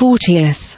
Fortieth.